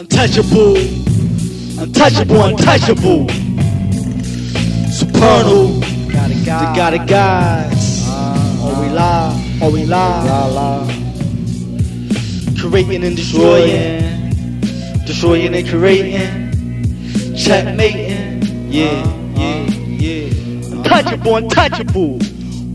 Untouchable, untouchable, untouchable. Supernal, Got a the guy. got of guys. Or we lie, or we lie. Creating and destroying, destroying and creating, checkmating. Yeah, yeah, yeah. Untouchable, untouchable.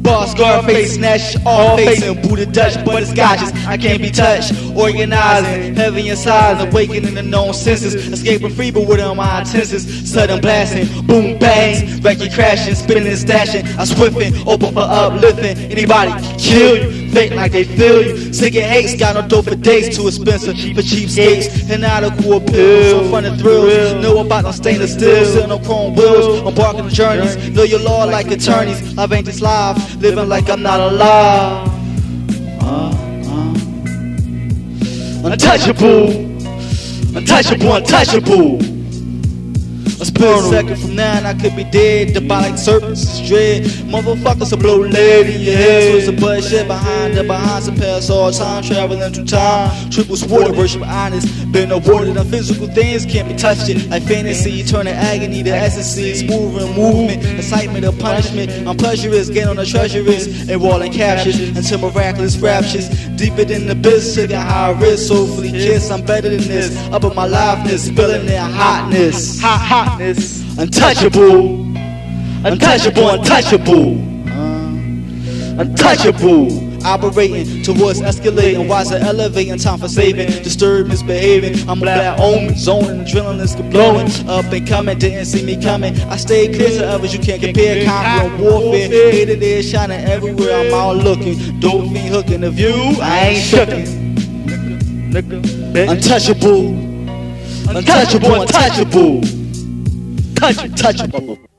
Boss Scarface, snatch all face and Buddha Dutch, but it's gotchas. I can't be touched. Organizing, heavy inside, awakening the known senses. Escaping free, but with all my intentions. Sudden blasting, boom bangs, wrecking crashing, spinning and stashing. I swiffing, open for uplifting. Anybody kill you, fake like they feel you. Sick and got no dough for days, too expensive for cheapskates. And not a cool pill, some fun and thrills. Know about no stainless steel, sitting on chrome wheels, on journeys. Know your law like attorneys. Life ain't just live, living like I'm not alive. Uh, uh. Untouchable, untouchable, untouchable. A split second from now and I could be dead. The body like serpents is dread. Motherfuckers a blow lead in your head. So it's a bullshit behind the behind some past all time. Traveling through time. Triple sport worship honest. Been awarded on physical things can't be touched it. Like fantasy, turning agony to ecstasy. Smooth and movement, excitement of punishment. I'm pleasurous, gain on the. And walling captures until miraculous raptures. Deeper than the abyss, taking high risk. Soulfully kiss, I'm better than this. Up in my liveness, spilling their hotness. Hot hotness. Untouchable. Untouchable, untouchable. Untouchable. Operating towards escalating, wiser elevating, time for saving, disturb misbehaving. I'm black omen, zoning, adrenaline is blowing, up and coming, didn't see me coming. I stay clear to others, you can't compare. Conquering warfare, hated there, shining everywhere. I'm out looking, dope fiend hooking the view. I ain't shooking. Untouchable, untouchable, untouchable, 자주 자주.